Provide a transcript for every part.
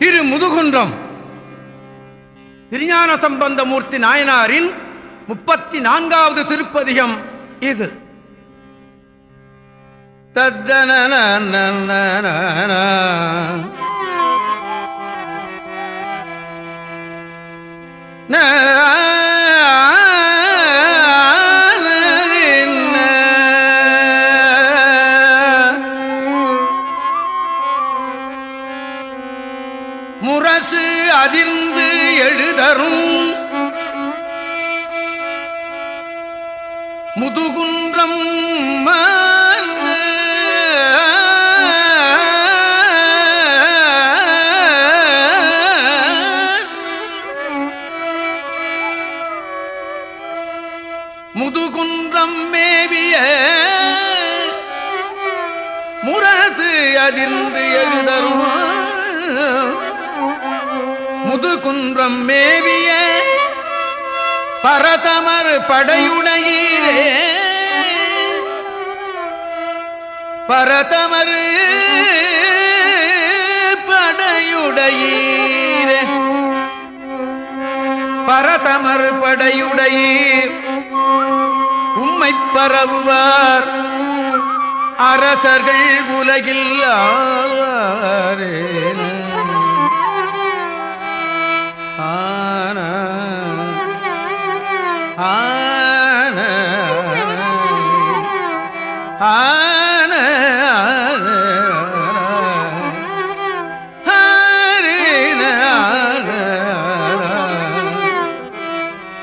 திரு முதுகுன்றம் திருஞான சம்பந்தமூர்த்தி நாயனாரின் முப்பத்தி நான்காவது திருப்பதிகம் இது. தத்தன அதிர்ந்து எழுதரும். முதுகுன்றம் முதுகுன்றம் மேவிய முரது அதிர்ந்து எழுதரும். முதுகுன்றம் மேவிய பரதமர் படையுடையீரே. பரதமர் படையுடையீரே. பரதமர் படையுடையீர். உம்மை பரவுவார். அரசர்கள் உலகில் ஆவாரேன ஆன ஆன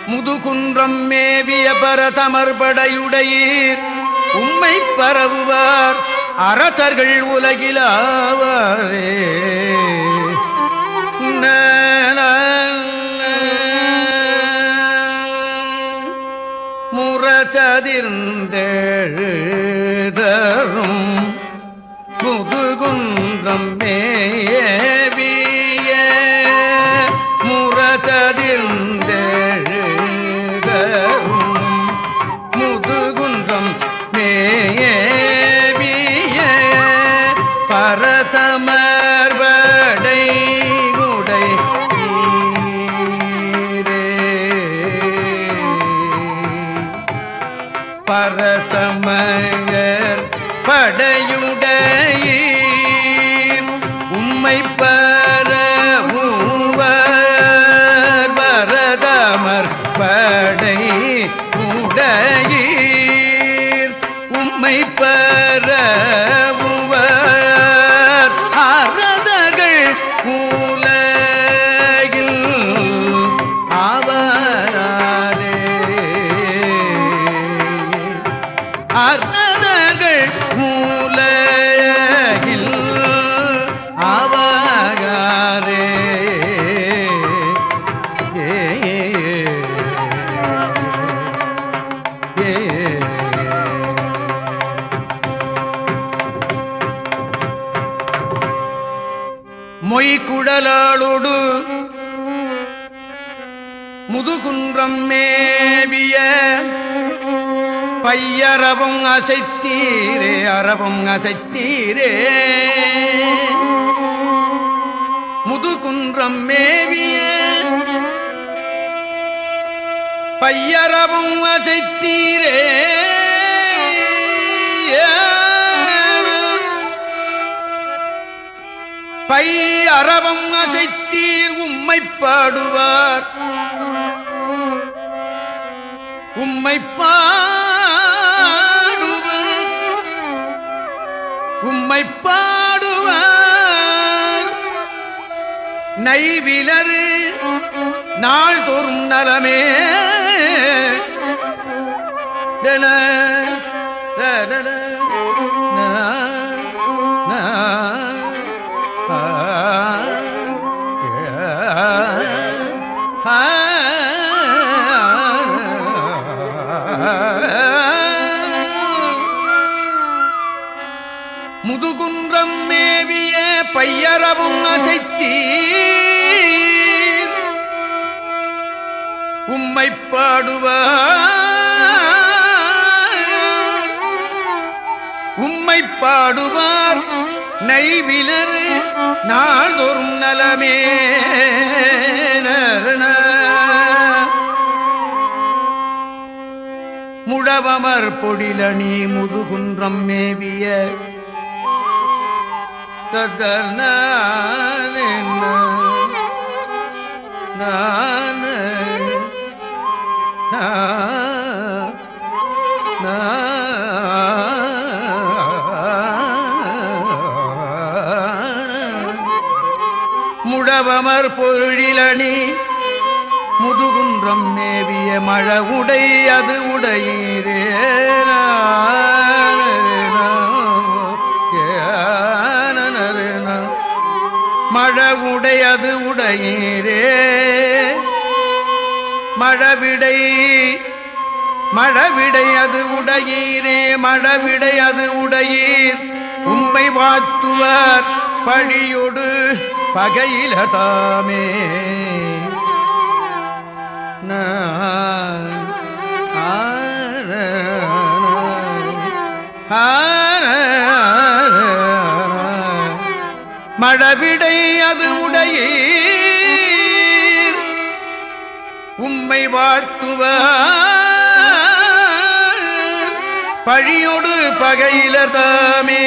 முதுகுன்றம் மேவிய பரதமர்படையுடையீர் உம்மை பரவுவார் அரசர்கள் உலகிலாவாரே கதிர்ந்தேழுதரும் முதுகுன்றம் மே பரசமயர் படையுடையீர். உம்மை பரவுவர் அர்ணதர்கள் மூலையில் அவகாரே மொய்குடலாளோடு முதுகுன்றம் மேவிய பையறவும் அசைத்தீரே அறவும் அசைத்தீரே. முதுகுன்றம் மேவிய பையறவும் அசைத்தீரே. பை அறவும் அசைத்தீர் உம்மைப்பாடுவார் உம்மைப்பா உம்மை பாடுவார் நைவிலரு நாள்தோறும் நலமே டன, உம்மை பாடுவார். உம்மை பாடுவார் நைவிலர் நாள்தோறும் நலமே முழவமர் பொடிலணி முதுகுன்றம் மேவிய தர்ன பொருளிலணி முதுகுன்றம் மேவிய மழ உடை அது உடையீரே மழ உடை அது உடையீரே. மழவிடை மழவிடை அது உடையீரே. மழவிடை அது உடையீர். உண்மை வாத்துவர் பழியொடு. பகையில தாமே மழவிடை அது உடையீர். உம்மை வாழ்த்துவ பழியொடு பகையிலர் தாமே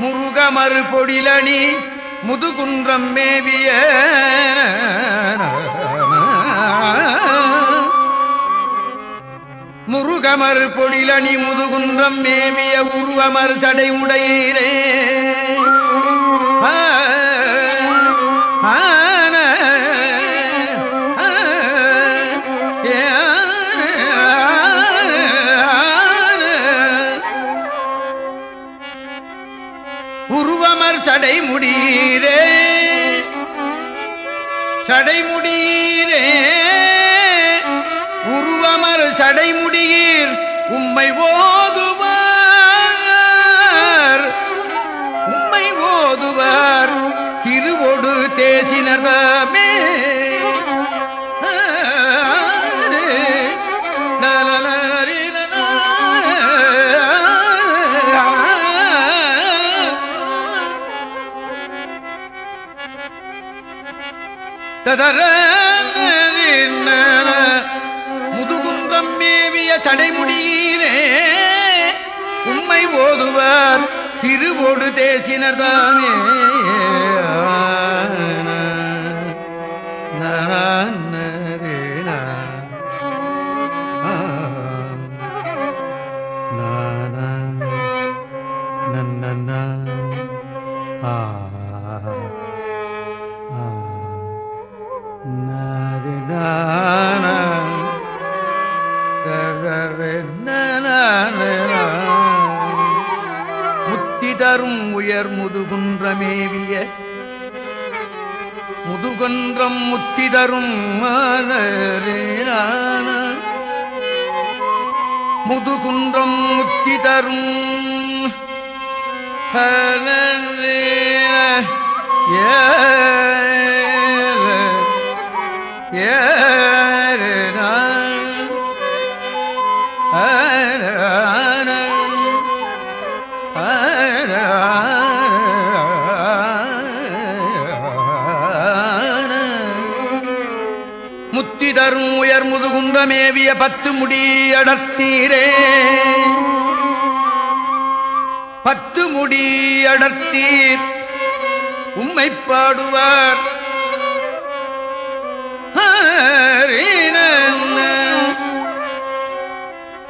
முருகமறு பொடிலணி முதுகுன்றம் மேவிய முருகமர் பொழிலணி முதுகுன்றம் மேவிய உருவமர் சடை உடையீரே சடைமுடியீரே உருவமர் சடைமுடியீர் உம்மை ஓதுவார். உம்மை ஓதுவார். திருவொடு தேசினர்தமே ததர முதுகுன்றம் மேவிய சடைமுடியீரே உண்மை ஓதுவார் திருவோடு தேசினர் தானே நன்ன முதுகுன்றம் முத்தி தரும். ஏ முத்தி தரும் உயர் முதுகுன்றமேவிய பத்து முடி அடர்த்தீரே. பத்து முடி அடர்த்தீர் உம்மை பாடுவார்.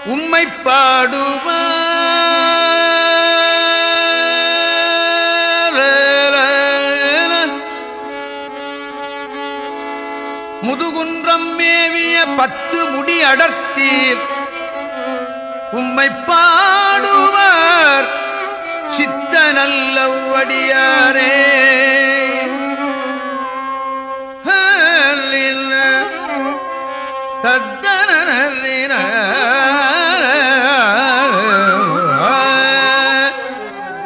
உம்மை பாடுவார். முதுகுன்றம் மேவிய பத்து முடி அடர்த்தீர். உம்மை பாடுவர் சித்த நல்ல வடியாரே தத்தன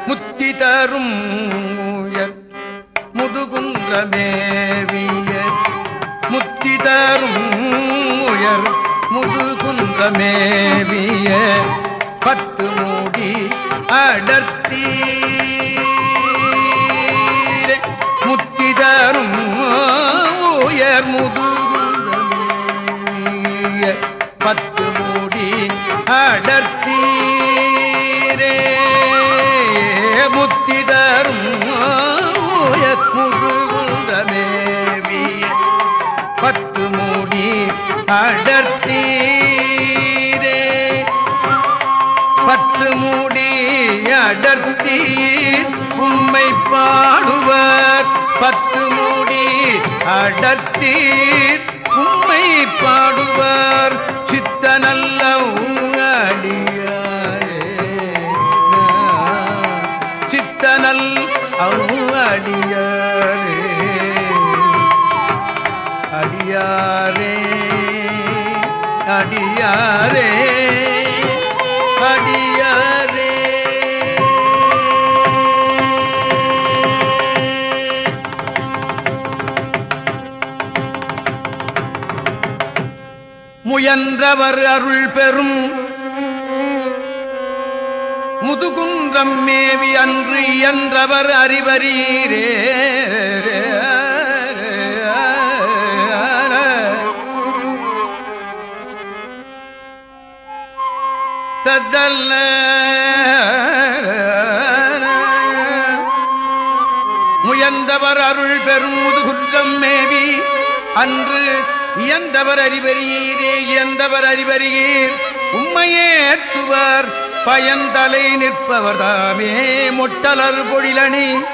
முத்தி தரும் உயர் முதுகுன்றமேவிய பத்து மூடி அடர்த்தி முத்திதரும் உயர் முதுகுன்றமேவிய பத்து மூடி அடர்த்தி உம்மை பாடுவர். பத்து மூடி அடர்த்தி உம்மை பாடுவர். சித்த நல்ல சித்தனல் அடியாரே. அடியாரே அடியாரே. முயன்றவர் அருள் பெறும். முதுகுன்றம் மேவி அன்று இயன்றவர் அறிவரீரே. தத்தல்ல. முயன்றவர் அருள் பெறும் முதுகுன்றம் மேவி அன்று இயந்தவர் அறிவறியீரே இயந்தவர் அறிவறியீர். உண்மையே ஏற்றுவர் பயந்தலை நிற்பவர் தாமே முட்டலர் பொழிலணி.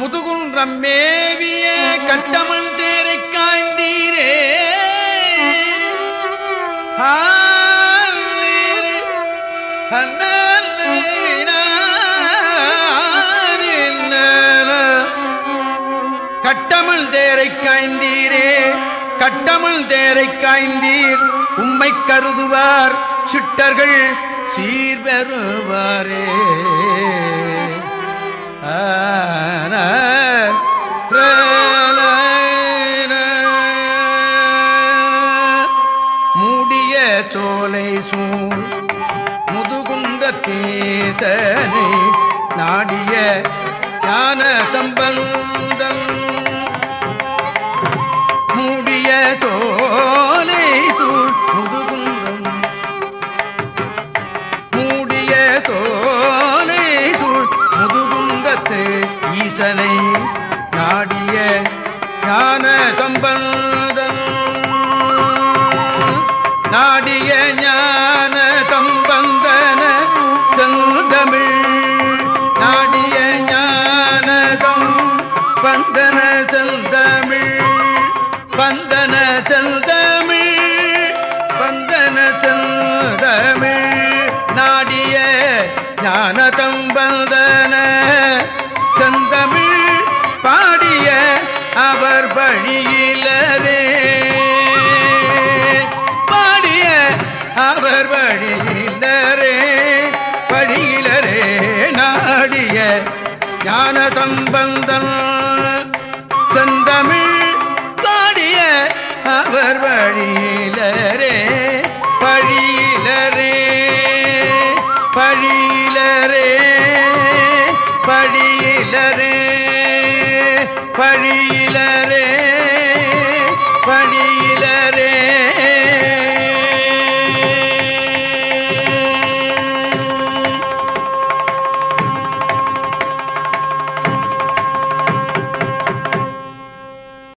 முதுகுன்றம் மேவிய கட்டமன் தேரை காய்ந்தீரே. கட்டமிழ் தேரை காய்ந்தீரே. கட்டமிழ் தேரை காய்ந்தீர். உம்மை கருதுவார் சிட்டர்கள் சீர்பெறுவாரே. ஆன மூடிய சோலை சூழ் முதுகுந்த தீச முதுகுந்தத்து ஈசனை நாடிய ஞான கம்பந்தன் நாடிய ஞான கம்பந்தன செந்தமிழ். நாடிய ஞானதம் பந்தன செந்தமிழ். பந்தன செந்தமிழ் பந்தன செந்தமிழ். நாடிய ஞான பந்தன பழியிலரே பாடிய அவர் வழியிலரே வழியிலரே நாடிய ஞான சம்பந்தன். செந்தமிழ் பாடிய அவர் வழியிலரே